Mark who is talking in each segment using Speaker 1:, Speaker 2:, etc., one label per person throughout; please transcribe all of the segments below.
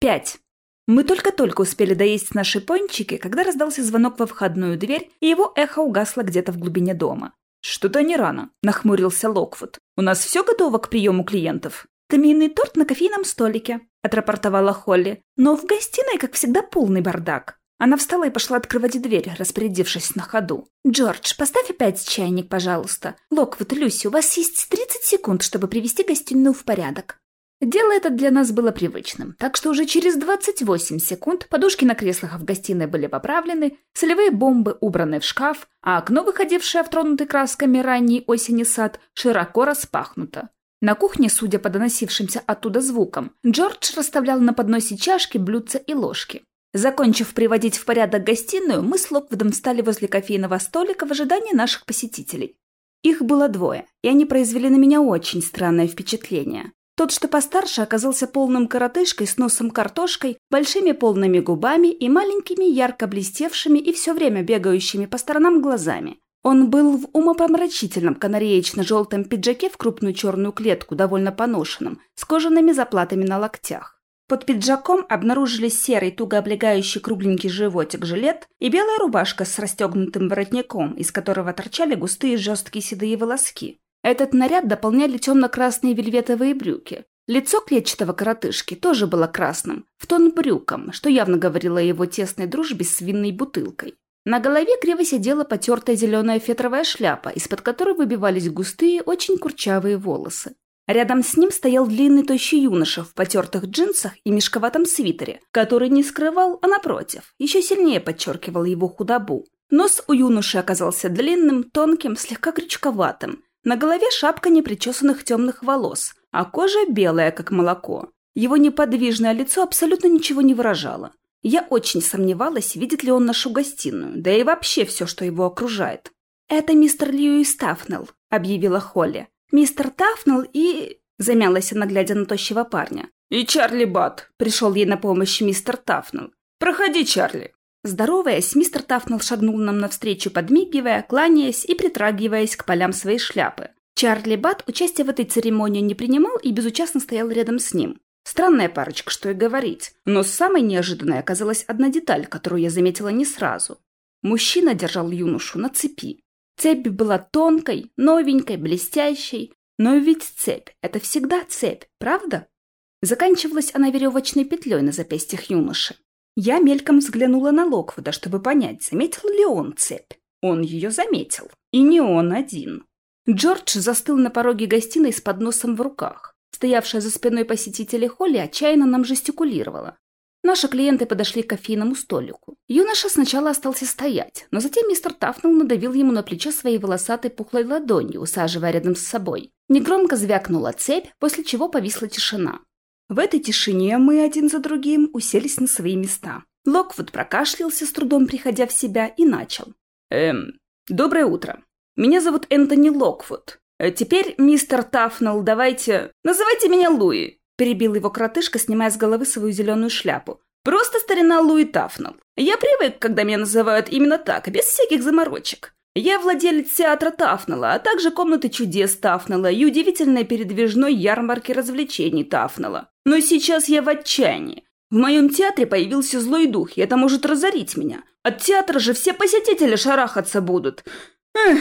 Speaker 1: Пять. Мы только-только успели доесть наши пончики, когда раздался звонок во входную дверь, и его эхо угасло где-то в глубине дома.
Speaker 2: «Что-то не рано», — нахмурился Локвуд. «У нас все готово к приему клиентов?»
Speaker 1: «Каминный торт на кофейном столике», — отрапортовала Холли. «Но в гостиной, как всегда, полный бардак». Она встала и пошла открывать дверь, распорядившись на ходу. «Джордж, поставь опять чайник, пожалуйста. Локвуд, Люси, у вас есть 30 секунд, чтобы привести гостиную в порядок». Дело это для нас было привычным, так что уже через 28 секунд подушки на креслах в гостиной были поправлены, солевые бомбы убраны в шкаф, а окно, выходившее в тронутый красками ранней осени сад, широко распахнуто. На кухне, судя по доносившимся оттуда звукам, Джордж расставлял на подносе чашки, блюдца и ложки. Закончив приводить в порядок гостиную, мы с Локвудом встали возле кофейного столика в ожидании наших посетителей. Их было двое, и они произвели на меня очень странное впечатление. Тот, что постарше, оказался полным коротышкой с носом картошкой, большими полными губами и маленькими ярко блестевшими и все время бегающими по сторонам глазами. Он был в умопомрачительном канареечно-желтом пиджаке в крупную черную клетку, довольно поношенном, с кожаными заплатами на локтях. Под пиджаком обнаружились серый, туго облегающий кругленький животик жилет и белая рубашка с расстегнутым воротником, из которого торчали густые жесткие седые волоски. Этот наряд дополняли темно-красные вельветовые брюки. Лицо клетчатого коротышки тоже было красным, в тон брюкам, что явно говорило о его тесной дружбе с винной бутылкой. На голове криво сидела потертая зеленая фетровая шляпа, из-под которой выбивались густые, очень курчавые волосы. Рядом с ним стоял длинный тощий юноша в потертых джинсах и мешковатом свитере, который не скрывал, а напротив, еще сильнее подчеркивал его худобу. Нос у юноши оказался длинным, тонким, слегка крючковатым, на голове шапка непричесанных темных волос, а кожа белая, как молоко. Его неподвижное лицо абсолютно ничего не выражало. Я очень сомневалась, видит ли он нашу гостиную, да и вообще все, что его окружает. «Это мистер Льюис Тафнелл», — объявила Холли. «Мистер Тафнелл и...» — замялась она, глядя на тощего парня.
Speaker 2: «И Чарли Бат», — пришел ей на помощь мистер Тафнелл. «Проходи, Чарли».
Speaker 1: Здороваясь, мистер Тафнелл шагнул нам навстречу, подмигивая, кланяясь и притрагиваясь к полям своей шляпы. Чарли Бат участие в этой церемонии не принимал и безучастно стоял рядом с ним. Странная парочка, что и говорить. Но самой неожиданной оказалась одна деталь, которую я заметила не сразу. Мужчина держал юношу на цепи. Цепь была тонкой, новенькой, блестящей. Но ведь цепь — это всегда цепь, правда? Заканчивалась она веревочной петлей на запястьях юноши. Я мельком взглянула на Локвуда, чтобы понять, заметил ли он цепь. Он ее заметил. И не он один. Джордж застыл на пороге гостиной с подносом в руках. Стоявшая за спиной посетителя Холли отчаянно нам жестикулировала. Наши клиенты подошли к кофейному столику. Юноша сначала остался стоять, но затем мистер Тафнелл надавил ему на плечо своей волосатой пухлой ладонью, усаживая рядом с собой. Негромко звякнула цепь, после чего повисла тишина. В этой тишине мы один за другим уселись на свои места. Локвуд прокашлялся, с трудом приходя в себя, и начал.
Speaker 2: «Эм, доброе утро. Меня зовут Энтони Локвуд. Э, теперь, мистер Тафнелл, давайте... Называйте меня Луи!» Перебил его кротышка, снимая с головы свою зеленую шляпу. «Просто старина Луи Тафнелл. Я привык, когда меня называют именно так, без всяких заморочек. Я владелец театра Тафнелла, а также комнаты чудес Тафнелла и удивительной передвижной ярмарки развлечений Тафнелла. Но сейчас я в отчаянии. В моем театре появился злой дух, и это может разорить меня. От театра же все посетители шарахаться будут. Эх.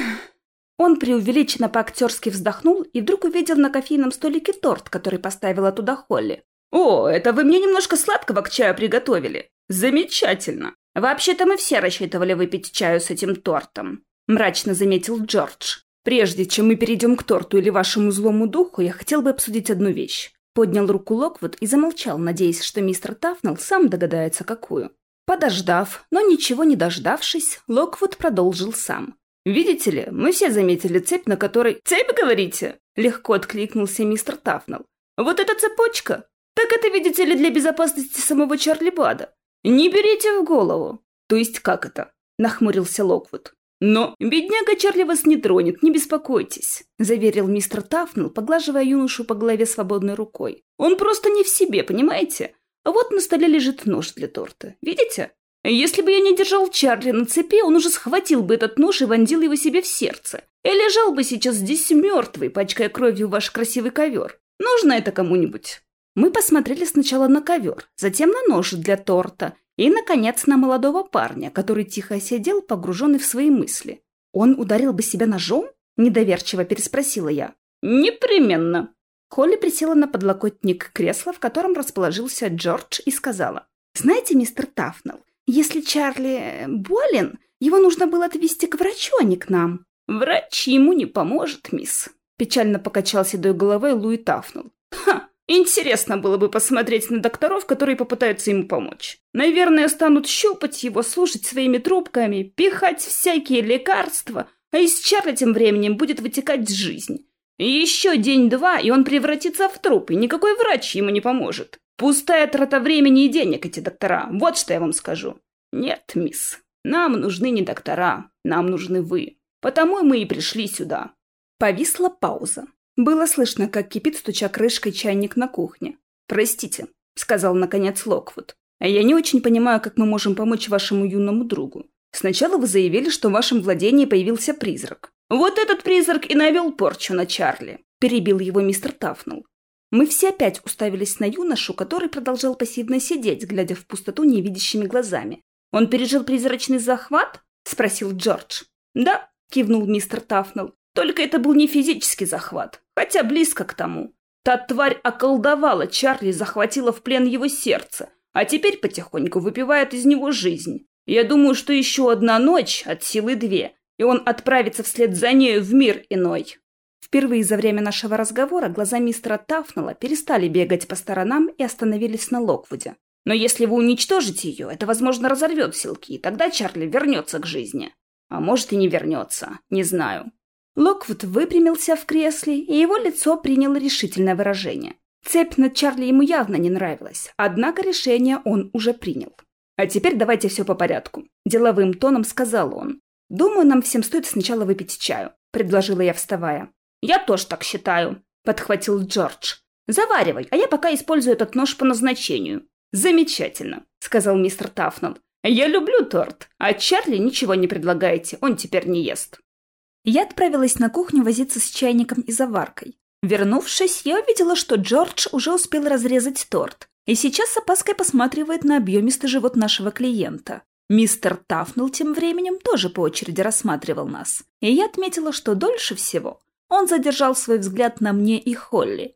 Speaker 1: Он преувеличенно по-актерски вздохнул и вдруг увидел на кофейном столике торт, который поставила туда Холли.
Speaker 2: «О, это вы мне немножко сладкого к чаю приготовили. Замечательно.
Speaker 1: Вообще-то мы все рассчитывали выпить чаю с этим тортом», – мрачно заметил Джордж.
Speaker 2: «Прежде чем мы перейдем к торту или вашему злому духу, я хотел бы обсудить одну вещь.
Speaker 1: Поднял руку Локвуд и замолчал, надеясь, что мистер Тафнелл сам догадается, какую. Подождав, но ничего не дождавшись, Локвуд продолжил сам.
Speaker 2: «Видите ли, мы все заметили цепь, на которой...» «Цепь, говорите?» — легко откликнулся мистер Тафнелл. «Вот эта цепочка? Так это, видите ли, для безопасности самого Чарли Бада. Не берите в голову». «То есть как это?» — нахмурился Локвуд. «Но бедняга Чарли вас не тронет, не беспокойтесь», — заверил мистер Тафнелл, поглаживая юношу по голове свободной рукой. «Он просто не в себе, понимаете? А вот на столе лежит нож для торта. Видите? Если бы я не держал Чарли на цепи, он уже схватил бы этот нож и вонзил его себе в сердце. И лежал бы сейчас здесь мертвый, пачкая кровью ваш красивый ковер. Нужно это кому-нибудь?» Мы посмотрели сначала на ковер, затем на нож для торта и, наконец, на молодого парня, который тихо сидел, погруженный в свои мысли. «Он ударил бы себя ножом?» – недоверчиво переспросила я. «Непременно». Холли присела на подлокотник кресла, в котором расположился Джордж, и сказала. «Знаете, мистер Тафнелл, если Чарли болен, его нужно было отвезти к врачу, а не к нам». «Врач ему не поможет, мисс», – печально покачал седой головой Луи Тафнелл. «Ха, Интересно было бы посмотреть на докторов, которые попытаются ему помочь. Наверное, станут щупать его, слушать своими трубками, пихать всякие лекарства, а из Чарли тем временем будет вытекать жизнь. Еще день-два, и он превратится в труп, и никакой врач ему не поможет. Пустая трата времени и денег эти доктора, вот что я вам скажу. Нет, мисс, нам нужны не доктора, нам нужны вы. Потому мы и пришли сюда. Повисла пауза. Было слышно, как кипит, стуча крышкой чайник на кухне. «Простите», — сказал наконец Локвуд. «А я не очень понимаю, как мы можем помочь вашему юному другу. Сначала вы заявили, что в вашем владении появился призрак. Вот этот призрак и навел порчу на Чарли», — перебил его мистер Тафнул. Мы все опять уставились на юношу, который продолжал пассивно сидеть, глядя в пустоту невидящими глазами. «Он пережил призрачный захват?» — спросил Джордж. «Да», — кивнул мистер Тафнелл. Только это был не физический захват, хотя близко к тому. Та тварь околдовала Чарли, захватила в плен его сердце, а теперь потихоньку выпивает из него жизнь. Я думаю, что еще одна ночь, от силы две, и он отправится вслед за нею в мир иной. Впервые за время нашего разговора глаза мистера Тафнелла перестали бегать по сторонам и остановились на Локвуде. Но если вы уничтожите ее, это, возможно, разорвет силки, и тогда Чарли вернется к жизни. А может и не вернется, не знаю. Локвуд выпрямился в кресле, и его лицо приняло решительное выражение. Цепь над Чарли ему явно не нравилась, однако решение он уже принял. «А теперь давайте все по порядку», – деловым тоном сказал он. «Думаю, нам всем стоит сначала выпить чаю», – предложила я, вставая. «Я тоже так считаю», – подхватил Джордж. «Заваривай, а я пока использую этот нож по назначению». «Замечательно», – сказал мистер Тафнелл. «Я люблю торт, а Чарли ничего не предлагаете, он теперь не ест». Я отправилась на кухню возиться с чайником и заваркой. Вернувшись, я увидела, что Джордж уже успел разрезать торт, и сейчас с опаской посматривает на объемистый живот нашего клиента. Мистер Тафнелл тем временем тоже по очереди рассматривал нас, и я отметила, что дольше всего он задержал свой взгляд на мне и Холли.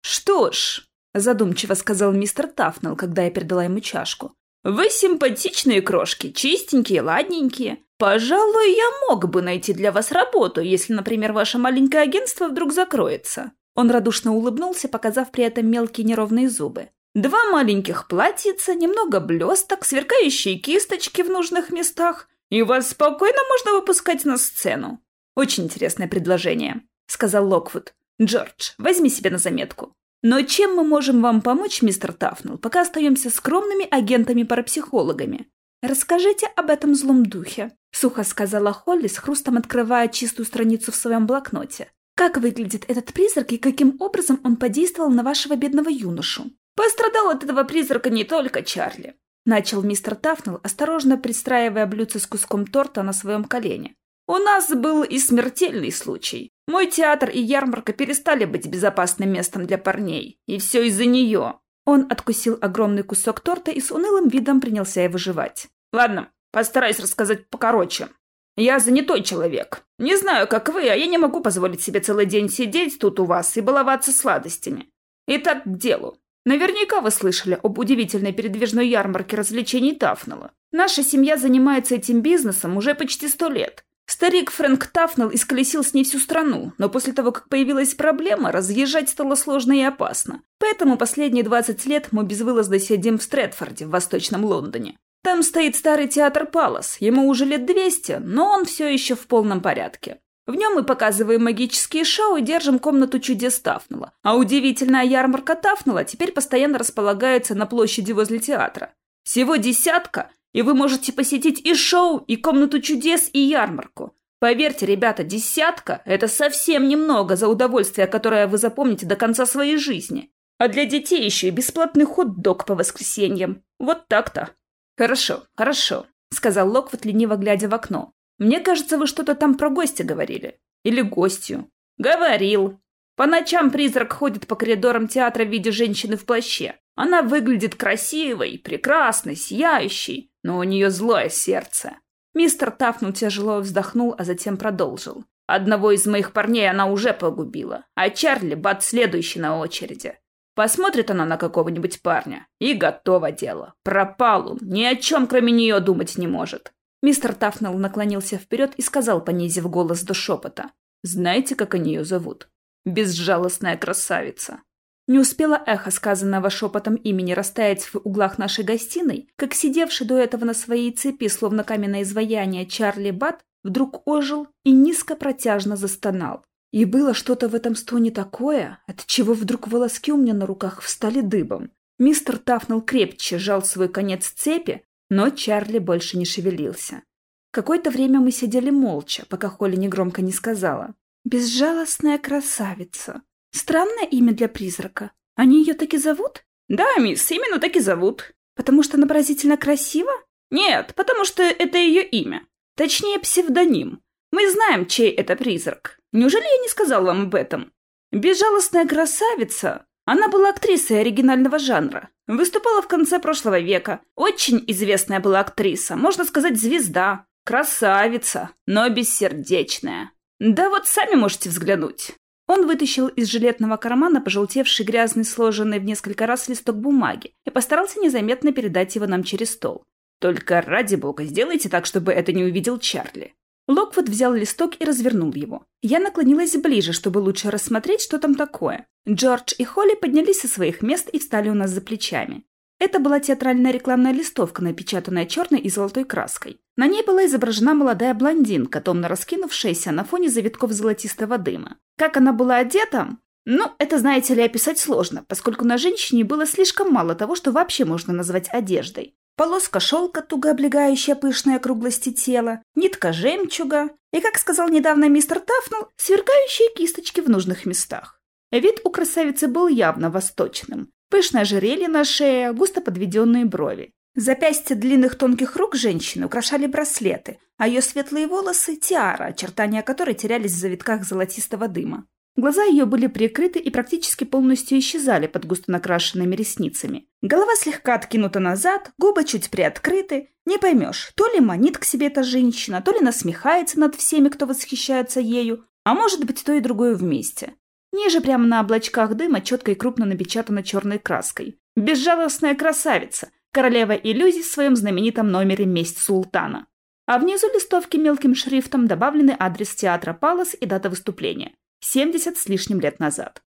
Speaker 2: «Что ж», — задумчиво сказал мистер Тафнелл, когда я передала ему чашку, «вы симпатичные крошки, чистенькие, ладненькие. «Пожалуй, я мог бы найти для вас работу, если, например, ваше маленькое агентство вдруг закроется». Он радушно улыбнулся, показав при этом мелкие неровные зубы. «Два маленьких платьица, немного блесток, сверкающие кисточки в нужных местах, и вас спокойно можно выпускать на сцену». «Очень интересное предложение», — сказал Локвуд. «Джордж, возьми себе на заметку. Но чем мы можем вам помочь, мистер Тафнелл, пока остаемся скромными агентами-парапсихологами? Расскажите об этом злом духе. — сухо сказала Холли, с хрустом открывая чистую страницу в своем блокноте. «Как выглядит этот призрак и каким образом он подействовал на вашего бедного юношу?» «Пострадал от этого призрака не только Чарли», — начал мистер Тафнелл, осторожно пристраивая блюдце с куском торта на своем колене. «У нас был и смертельный случай. Мой театр и ярмарка перестали быть безопасным местом для парней. И все из-за нее». Он откусил огромный кусок торта и с унылым видом принялся его жевать. «Ладно, Постараюсь рассказать покороче. Я занятой человек. Не знаю, как вы, а я не могу позволить себе целый день сидеть тут у вас и баловаться сладостями. Итак, к делу. Наверняка вы слышали об удивительной передвижной ярмарке развлечений Тафнелла. Наша семья занимается этим бизнесом уже почти сто лет. Старик Фрэнк Тафнелл исколесил с ней всю страну, но после того, как появилась проблема, разъезжать стало сложно и опасно. Поэтому последние 20 лет мы безвылазно сидим в Стрэдфорде, в Восточном Лондоне. Там стоит старый театр Палас, ему уже лет 200, но он все еще в полном порядке. В нем мы показываем магические шоу и держим комнату чудес Тафнела. А удивительная ярмарка Тафнела теперь постоянно располагается на площади возле театра. Всего десятка, и вы можете посетить и шоу, и комнату чудес, и ярмарку. Поверьте, ребята, десятка – это совсем немного за удовольствие, которое вы запомните до конца своей жизни. А для детей еще и бесплатный хот-дог по воскресеньям. Вот так-то. «Хорошо, хорошо», — сказал Локвуд, лениво глядя в окно. «Мне кажется, вы что-то там про гостя говорили. Или гостью». «Говорил». По ночам призрак ходит по коридорам театра в виде женщины в плаще. Она выглядит красивой, прекрасной, сияющей, но у нее злое сердце. Мистер Тафнул тяжело вздохнул, а затем продолжил. Одного из моих парней она уже погубила, а Чарли Бат следующий на очереди. Посмотрит она на какого-нибудь парня, и готово дело. Пропал он, ни о чем кроме нее думать не может. Мистер Тафнелл наклонился вперед и сказал, понизив голос до шепота. «Знаете, как они ее зовут? Безжалостная красавица». Не успела эхо сказанного шепотом имени растаять в углах нашей гостиной, как сидевший до этого на своей цепи, словно каменное изваяние, Чарли Бат вдруг ожил и низко протяжно застонал. И было что-то в этом стоне такое, от чего вдруг волоски у меня на руках встали дыбом. Мистер Тафнел крепче сжал свой конец цепи, но Чарли больше не шевелился. Какое-то время мы сидели молча, пока Холли негромко не сказала. «Безжалостная красавица. Странное имя для призрака. Они ее так и зовут?» «Да, мисс, именно так и зовут».
Speaker 1: «Потому что она поразительно красива?»
Speaker 2: «Нет, потому что это ее имя. Точнее, псевдоним. Мы знаем, чей это призрак. Неужели я не сказал вам об этом? Безжалостная красавица. Она была актрисой оригинального жанра. Выступала в конце прошлого века. Очень известная была актриса, можно сказать, звезда. Красавица, но бессердечная. Да вот сами можете взглянуть. Он вытащил из жилетного кармана пожелтевший грязный сложенный в несколько раз листок бумаги и постарался незаметно передать его нам через стол. Только ради бога, сделайте так, чтобы это не увидел Чарли. Локвуд взял листок и развернул его. Я наклонилась ближе, чтобы лучше рассмотреть, что там такое. Джордж и Холли поднялись со своих мест и встали у нас за плечами. Это была театральная рекламная листовка, напечатанная черной и золотой краской. На ней была изображена молодая блондинка, томно раскинувшаяся на фоне завитков золотистого дыма. Как она была одета? Ну, это, знаете ли, описать сложно, поскольку на женщине было слишком мало того, что вообще можно назвать одеждой. Полоска шелка, туго облегающая пышные округлости тела, нитка жемчуга и, как сказал недавно мистер Тафнул, сверкающие кисточки в нужных местах. Вид у красавицы был явно восточным. Пышное ожерелье на шее, густо подведенные брови. Запястья длинных тонких рук женщины украшали браслеты, а ее светлые волосы – тиара, очертания которой терялись в завитках золотистого дыма. Глаза ее были прикрыты и практически полностью исчезали под густо накрашенными ресницами. Голова слегка откинута назад, губы чуть приоткрыты. Не поймешь, то ли манит к себе эта женщина, то ли насмехается над всеми, кто восхищается ею, а может быть то и другое вместе. Ниже прямо на облачках дыма четко и крупно напечатано черной краской. «Безжалостная красавица! Королева иллюзий в своем знаменитом номере «Месть султана». А внизу листовки мелким шрифтом добавлены адрес театра «Палас» и дата выступления. 70 с лишним лет назад.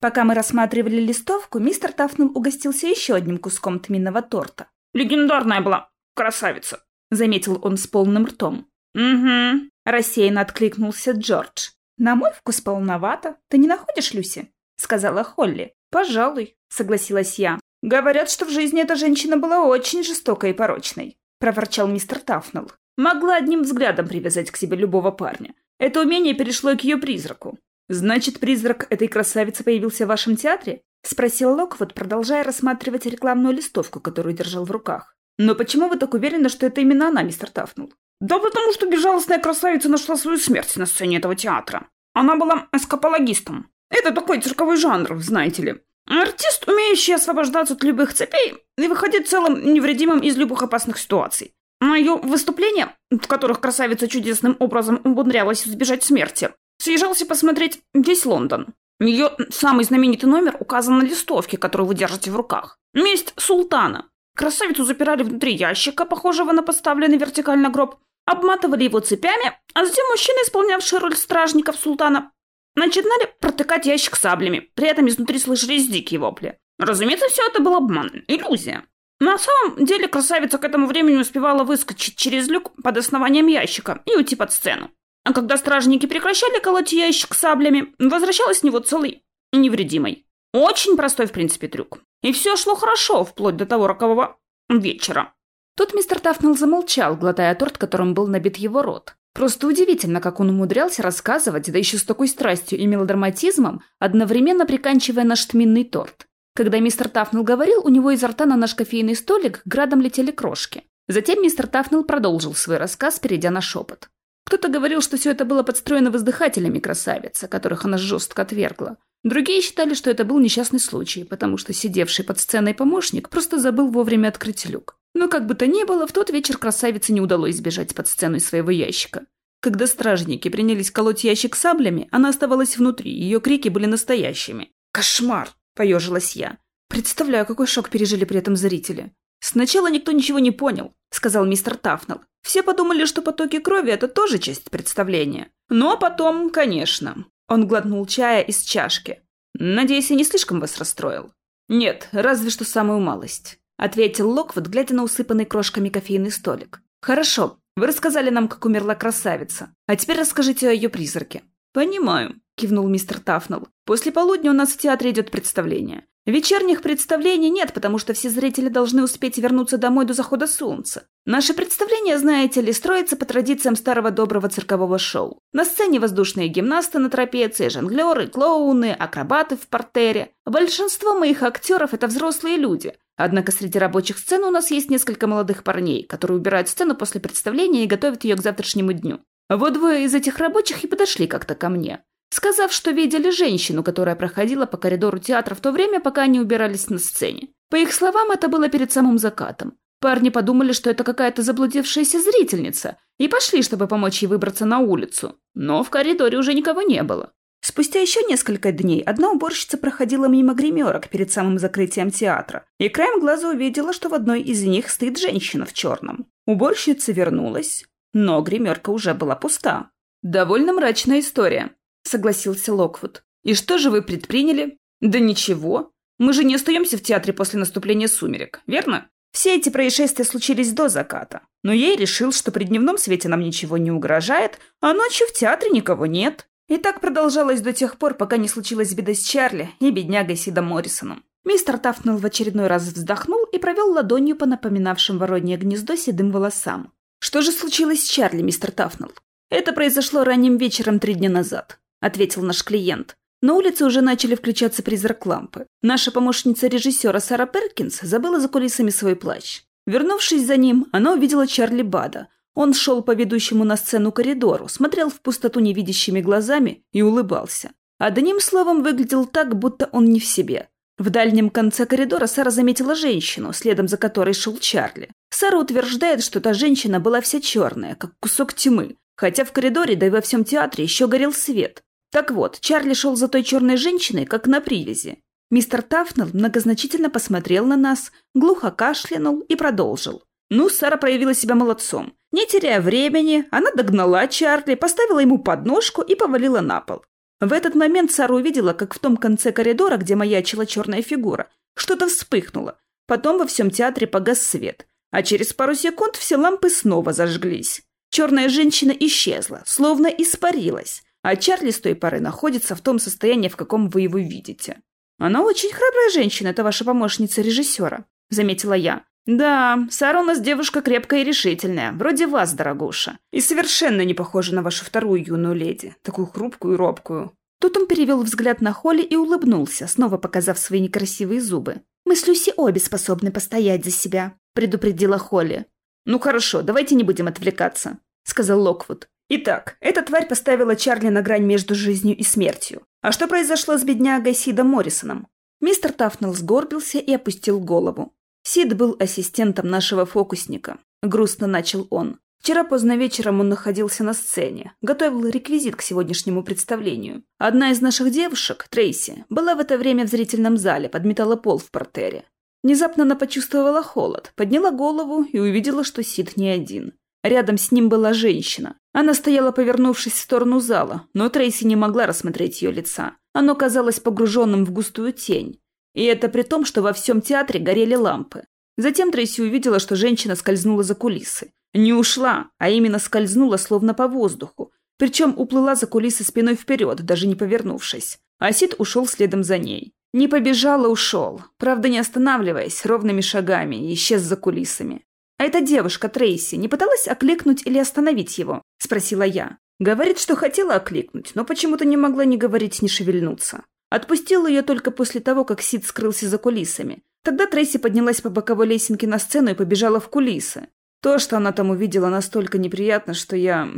Speaker 2: Пока мы рассматривали листовку, мистер Тафнул угостился еще одним куском тминного торта.
Speaker 3: «Легендарная была красавица», —
Speaker 2: заметил он с полным ртом.
Speaker 3: «Угу», —
Speaker 2: рассеянно откликнулся Джордж. «На мой вкус полновато. Ты не находишь, Люси?» — сказала Холли.
Speaker 3: «Пожалуй», —
Speaker 2: согласилась я.
Speaker 3: «Говорят, что в жизни эта женщина была очень жестокой и порочной», —
Speaker 2: проворчал мистер Тафнул.
Speaker 3: «Могла одним взглядом привязать к себе любого парня. Это умение перешло к ее призраку.
Speaker 2: «Значит, призрак этой красавицы появился в вашем театре?» — спросил Локвуд, продолжая рассматривать рекламную листовку, которую держал в руках. «Но почему вы так уверены, что это именно она, мистер Тафнул?»
Speaker 3: «Да потому что безжалостная красавица нашла свою смерть на сцене этого театра. Она была эскапологистом. Это такой цирковой жанр, знаете ли. Артист, умеющий освобождаться от любых цепей и выходить целым невредимым из любых опасных ситуаций. На ее выступления, в которых красавица чудесным образом умудрялась избежать смерти, Съезжался посмотреть весь Лондон. Ее самый знаменитый номер указан на листовке, которую вы держите в руках. Месть султана. Красавицу запирали внутри ящика, похожего на поставленный вертикально гроб, обматывали его цепями, а затем мужчины, исполнявшие роль стражников султана, начинали протыкать ящик саблями, при этом изнутри слышались дикие вопли. Разумеется, все это был обман, иллюзия. На самом деле красавица к этому времени успевала выскочить через люк под основанием ящика и уйти под сцену. А когда стражники прекращали колоть ящик саблями, возвращалась с него целый и невредимой. Очень простой, в принципе, трюк. И все шло хорошо, вплоть до того рокового вечера.
Speaker 2: Тут мистер Тафнелл замолчал, глотая торт, которым был набит его рот. Просто удивительно, как он умудрялся рассказывать, да еще с такой страстью и мелодраматизмом, одновременно приканчивая наш тминный торт. Когда мистер Тафнелл говорил, у него изо рта на наш кофейный столик градом летели крошки. Затем мистер Тафнелл продолжил свой рассказ, перейдя на шепот. Кто-то говорил, что все это было подстроено воздыхателями красавицы, которых она жестко отвергла. Другие считали, что это был несчастный случай, потому что сидевший под сценой помощник просто забыл вовремя открыть люк. Но как бы то ни было, в тот вечер красавице не удалось сбежать под сцену своего ящика. Когда стражники принялись колоть ящик саблями, она оставалась внутри, ее крики были настоящими. «Кошмар!» – поежилась я. Представляю, какой шок пережили при этом зрители. «Сначала никто ничего не понял», – сказал мистер Тафнелл. «Все подумали, что потоки крови – это тоже часть представления. Но потом, конечно». Он глотнул чая из чашки. «Надеюсь, я не слишком вас расстроил?» «Нет, разве что самую малость», – ответил Локвуд, глядя на усыпанный крошками кофейный столик. «Хорошо, вы рассказали нам, как умерла красавица. А теперь расскажите о ее призраке». «Понимаю», – кивнул мистер Тафнелл. «После полудня у нас в театре идет представление. Вечерних представлений нет, потому что все зрители должны успеть вернуться домой до захода солнца. Наше представление, знаете ли, строится по традициям старого доброго циркового шоу. На сцене воздушные гимнасты на трапеции, жонглеры, клоуны, акробаты в портере. Большинство моих актеров – это взрослые люди. Однако среди рабочих сцен у нас есть несколько молодых парней, которые убирают сцену после представления и готовят ее к завтрашнему дню. Вот двое из этих рабочих и подошли как-то ко мне сказав, что видели женщину, которая проходила по коридору театра в то время, пока они убирались на сцене. По их словам, это было перед самым закатом. Парни подумали, что это какая-то заблудившаяся зрительница, и пошли, чтобы помочь ей выбраться на улицу. Но в коридоре уже никого не было. Спустя еще несколько дней одна уборщица проходила мимо гримерок перед самым закрытием театра, и краем глаза увидела, что в одной из них стоит женщина в черном. Уборщица вернулась, но гримерка уже была пуста. Довольно мрачная история, согласился Локвуд. «И что же вы предприняли?» «Да ничего. Мы же не остаемся в театре после наступления сумерек, верно? Все эти происшествия случились до заката. Но я и решил, что при дневном свете нам ничего не угрожает, а ночью в театре никого нет. И так продолжалось до тех пор, пока не случилась беда с Чарли и беднягой Сидом Моррисоном. Мистер Тафнелл в очередной раз вздохнул и провел ладонью по напоминавшим воронье гнездо седым волосам. «Что же случилось с Чарли, мистер Тафнелл?» «Это произошло ранним вечером три дня назад. — ответил наш клиент. На улице уже начали включаться призрак лампы. Наша помощница режиссера Сара Перкинс забыла за кулисами свой плащ. Вернувшись за ним, она увидела Чарли Бада. Он шел по ведущему на сцену коридору, смотрел в пустоту невидящими глазами и улыбался. Одним словом, выглядел так, будто он не в себе. В дальнем конце коридора Сара заметила женщину, следом за которой шел Чарли. Сара утверждает, что та женщина была вся черная, как кусок тьмы, хотя в коридоре, да и во всем театре еще горел свет. Так вот, Чарли шел за той черной женщиной, как на привязи. Мистер Тафнелл многозначительно посмотрел на нас, глухо кашлянул и продолжил. Ну, Сара проявила себя молодцом. Не теряя времени, она догнала Чарли, поставила ему подножку и повалила на пол. В этот момент Сара увидела, как в том конце коридора, где маячила черная фигура, что-то вспыхнуло. Потом во всем театре погас свет, а через пару секунд все лампы снова зажглись. Черная женщина исчезла, словно испарилась, а Чарли с той поры находится в том состоянии, в каком вы его видите. Она очень храбрая женщина, это ваша помощница режиссера, заметила я. Да, Сара у нас девушка крепкая и решительная, вроде вас, дорогуша. И совершенно не похожа на вашу вторую юную леди, такую хрупкую и робкую. Тут он перевел взгляд на Холли и улыбнулся, снова показав свои некрасивые зубы. «Мы с Люси обе способны постоять за себя», — предупредила Холли. «Ну хорошо, давайте не будем отвлекаться», — сказал Локвуд. Итак, эта тварь поставила Чарли на грань между жизнью и смертью. А что произошло с беднягой Сидом Моррисоном? Мистер Тафнелл сгорбился и опустил голову. Сид был ассистентом нашего фокусника. Грустно начал он. Вчера поздно вечером он находился на сцене, готовил реквизит к сегодняшнему представлению. Одна из наших девушек, Трейси, была в это время в зрительном зале, подметала пол в портере. Внезапно она почувствовала холод, подняла голову и увидела, что Сид не один. Рядом с ним была женщина. Она стояла, повернувшись в сторону зала, но Трейси не могла рассмотреть ее лица. Оно казалось погруженным в густую тень. И это при том, что во всем театре горели лампы. Затем Трейси увидела, что женщина скользнула за кулисы. Не ушла, а именно скользнула словно по воздуху. Причем уплыла за кулисы спиной вперед, даже не повернувшись. А Сид ушел следом за ней. Не побежал, а ушел. Правда, не останавливаясь, ровными шагами, исчез за кулисами. «А эта девушка, Трейси, не пыталась окликнуть или остановить его?» – спросила я. Говорит, что хотела окликнуть, но почему-то не могла ни говорить, ни шевельнуться. Отпустила ее только после того, как Сид скрылся за кулисами. Тогда Трейси поднялась по боковой лесенке на сцену и побежала в кулисы. То, что она там увидела, настолько неприятно, что я...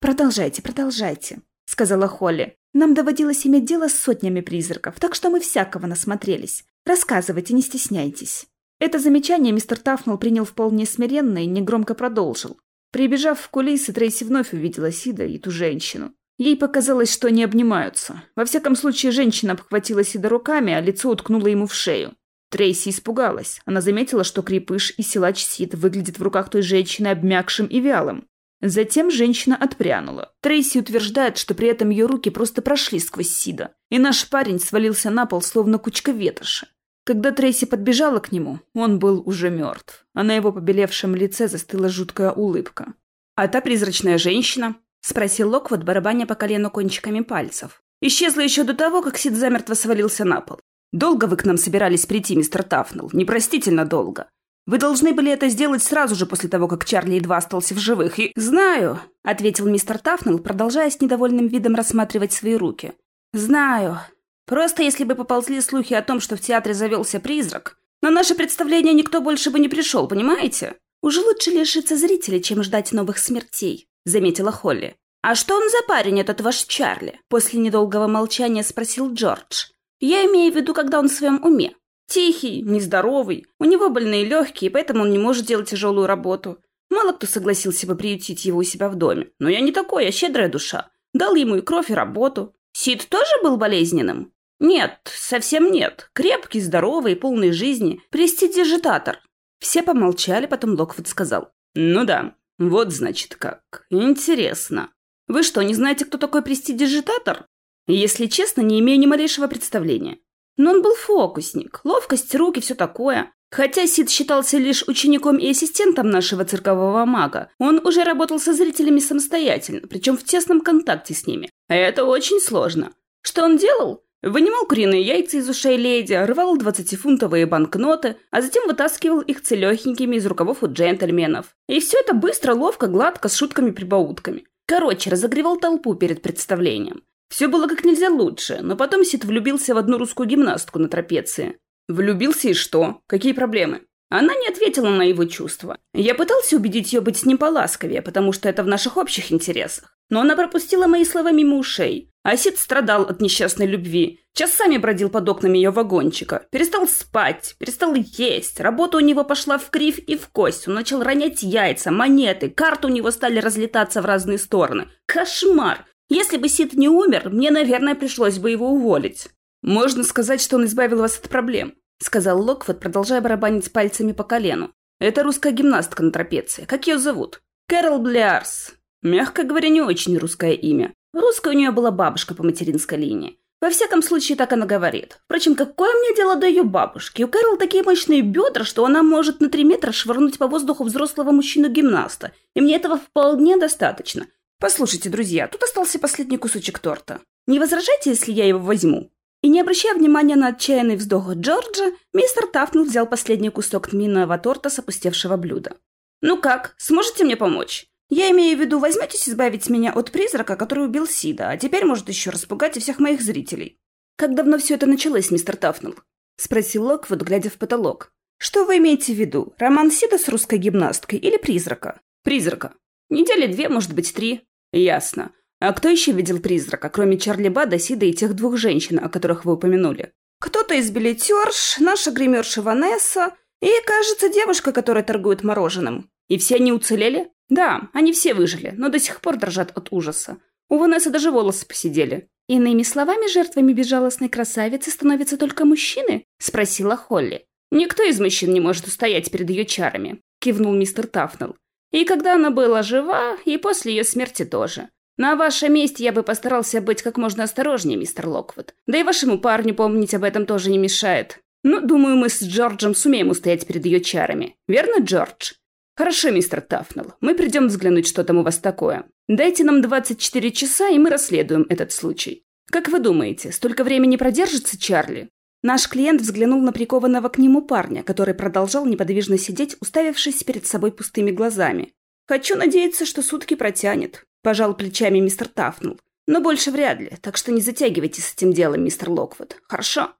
Speaker 1: «Продолжайте, продолжайте», — сказала Холли. «Нам доводилось иметь дело с сотнями призраков, так что мы всякого насмотрелись. Рассказывайте, не стесняйтесь». Это замечание мистер Тафнелл принял вполне смиренно и негромко продолжил. Прибежав в кулисы, Трейси вновь увидела Сида и ту женщину. Ей показалось, что они обнимаются. Во всяком случае, женщина обхватила Сида руками, а лицо уткнуло ему в шею. Трейси испугалась. Она заметила, что крепыш и силач Сид выглядят в руках той женщины обмякшим и вялым. Затем женщина отпрянула. Трейси утверждает, что при этом ее руки просто прошли сквозь Сида, и наш парень свалился на пол, словно кучка ветоши. Когда Трейси подбежала к нему, он был уже мертв, а на его побелевшем лице застыла жуткая улыбка. «А та призрачная женщина?» – спросил Локвуд, барабаня по колену кончиками пальцев. «Исчезла еще до того, как Сид замертво свалился на пол. Долго вы к нам собирались прийти, мистер Тафнелл? Непростительно долго. Вы должны были это сделать сразу же после того, как Чарли едва остался в живых, и... «Знаю», — ответил мистер Тафнелл, продолжая с недовольным видом рассматривать свои руки. «Знаю. Просто если бы поползли слухи о том, что в театре завелся призрак, на наше представление никто больше бы не пришел, понимаете? Уже лучше лишиться зрителей, чем ждать новых смертей», — заметила Холли. «А что он за парень, этот ваш Чарли?» После недолгого молчания спросил Джордж. «Я имею в виду, когда он в своем уме. Тихий, нездоровый, у него больные легкие, поэтому он не может делать тяжелую работу. Мало кто согласился бы приютить его у себя в доме. Но я не такой, я щедрая душа. Дал ему и кровь, и работу. Сид тоже был болезненным? Нет, совсем нет. Крепкий, здоровый, полный жизни. Престидижитатор. Все помолчали, потом Локвуд сказал. Ну да, вот значит как. Интересно. Вы что, не знаете, кто такой престидижитатор? Если честно, не имею ни малейшего представления. Но он был фокусник, ловкость руки, все такое. Хотя Сид считался лишь учеником и ассистентом нашего циркового мага, он уже работал со зрителями самостоятельно, причем в тесном контакте с ними. А это очень сложно. Что он делал? Вынимал куриные яйца из ушей леди, рвал двадцатифунтовые банкноты, а затем вытаскивал их целехенькими из рукавов у джентльменов. И все это быстро, ловко, гладко, с шутками-прибаутками. Короче, разогревал толпу перед представлением. Все было как нельзя лучше, но потом Сид влюбился в одну русскую гимнастку на трапеции. Влюбился и что? Какие проблемы? Она не ответила на его чувства. Я пытался убедить ее быть с ним поласковее, потому что это в наших общих интересах. Но она пропустила мои слова мимо ушей. А Сид страдал от несчастной любви. Часами бродил под окнами ее вагончика. Перестал спать, перестал есть. Работа у него пошла в кривь и в кость. Он начал ронять яйца, монеты. Карты у него стали разлетаться в разные стороны. Кошмар! Если бы Сид не умер, мне, наверное, пришлось бы его уволить. Можно сказать, что он избавил вас от проблем, сказал Локвуд, продолжая барабанить пальцами по колену. Это русская гимнастка на трапеции. Как ее зовут? Кэрол Блярс. Мягко говоря, не очень русское имя. Русская у нее была бабушка по материнской линии. Во всяком случае, так она говорит. Впрочем, какое мне дело до ее бабушки? У Кэрол такие мощные бедра, что она может на три метра швырнуть по воздуху взрослого мужчину-гимнаста. И мне этого вполне достаточно. Послушайте, друзья, тут остался последний кусочек торта. Не возражайте, если я его возьму?» И не обращая внимания на отчаянный вздох Джорджа, мистер Тафнул взял последний кусок тминного торта с опустевшего блюда. «Ну как, сможете мне помочь? Я имею в виду, возьметесь избавить меня от призрака, который убил Сида, а теперь может еще распугать и всех моих зрителей». «Как давно все это началось, мистер Тафнул?» — спросил Локвуд, глядя в потолок. «Что вы имеете в виду? Роман Сида с русской гимнасткой или призрака?» «Призрака. Недели две, может быть, три. «Ясно. А кто еще видел призрака, кроме Чарли Бада, Сида и тех двух женщин, о которых вы упомянули?» «Кто-то из билетерш, наша гримерша Ванесса и, кажется, девушка, которая торгует мороженым. И все они уцелели?» «Да, они все выжили, но до сих пор дрожат от ужаса. У Ванессы даже волосы посидели». «Иными словами, жертвами безжалостной красавицы становятся только мужчины?» – спросила Холли.
Speaker 2: «Никто из мужчин не может устоять перед ее чарами», – кивнул мистер Тафнелл. И когда она была жива, и после ее смерти тоже. На вашем месте я бы постарался быть как можно осторожнее, мистер Локвуд. Да и вашему парню помнить об этом тоже не мешает. Ну, думаю, мы с Джорджем сумеем устоять перед ее чарами. Верно, Джордж? Хорошо, мистер Тафнелл. Мы придем взглянуть, что там у вас такое. Дайте нам 24 часа, и мы расследуем этот случай. Как вы думаете, столько времени продержится Чарли? Наш клиент взглянул на прикованного к нему парня, который продолжал неподвижно сидеть, уставившись перед собой пустыми глазами. «Хочу надеяться, что сутки протянет», – пожал плечами мистер Тафнул. «Но больше вряд ли, так что не затягивайте с этим делом, мистер Локвуд. Хорошо?»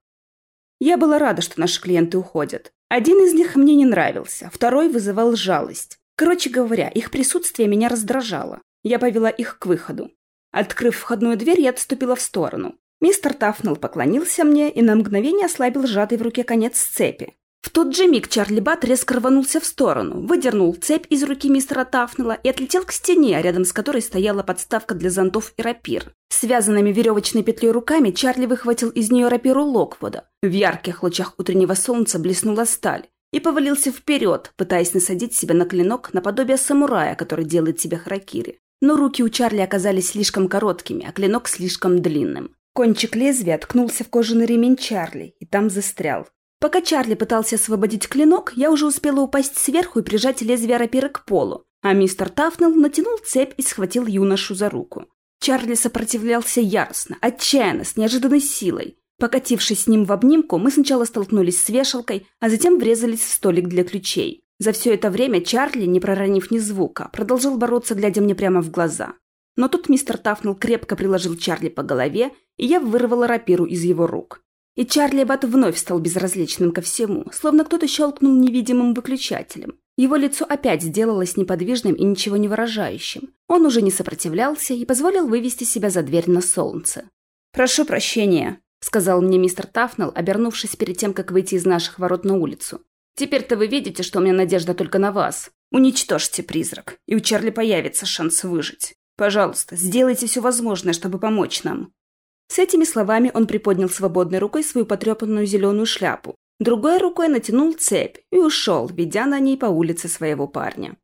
Speaker 2: Я была рада, что наши клиенты уходят. Один из них мне не нравился, второй вызывал жалость. Короче говоря, их присутствие меня раздражало. Я повела их к выходу. Открыв входную дверь, я отступила в сторону. Мистер Тафнелл поклонился мне и на мгновение ослабил сжатый в руке конец цепи. Тот же миг Чарли Бат резко рванулся в сторону, выдернул цепь из руки мистера Тафнелла и отлетел к стене, рядом с которой стояла подставка для зонтов и рапир. Связанными веревочной петлей руками Чарли выхватил из нее рапиру Локвуда. В ярких лучах утреннего солнца блеснула сталь и повалился вперед, пытаясь насадить себя на клинок наподобие самурая, который делает себе харакири. Но руки у Чарли оказались слишком короткими, а клинок слишком длинным. Кончик лезвия ткнулся в кожаный ремень Чарли и там застрял. Пока Чарли пытался освободить клинок, я уже успела упасть сверху и прижать лезвие рапиры к полу, а мистер Тафнелл натянул цепь и схватил юношу за руку. Чарли сопротивлялся яростно, отчаянно, с неожиданной силой. Покатившись с ним в обнимку, мы сначала столкнулись с вешалкой, а затем врезались в столик для ключей. За все это время Чарли, не проронив ни звука, продолжал бороться, глядя мне прямо в глаза. Но тут мистер Тафнелл крепко приложил Чарли по голове, и я вырвала рапиру из его рук. И Чарли Бат вновь стал безразличным ко всему, словно кто-то щелкнул невидимым выключателем. Его лицо опять сделалось неподвижным и ничего не выражающим. Он уже не сопротивлялся и позволил вывести себя за дверь на солнце. «Прошу прощения», — сказал мне мистер Тафнелл, обернувшись перед тем, как выйти из наших ворот на улицу. «Теперь-то вы видите, что у меня надежда только на вас. Уничтожьте призрак, и у Чарли появится шанс выжить. Пожалуйста, сделайте все возможное, чтобы помочь нам». С этими словами он приподнял свободной рукой свою потрепанную зеленую шляпу, другой рукой натянул цепь и ушел, ведя на ней по улице своего парня.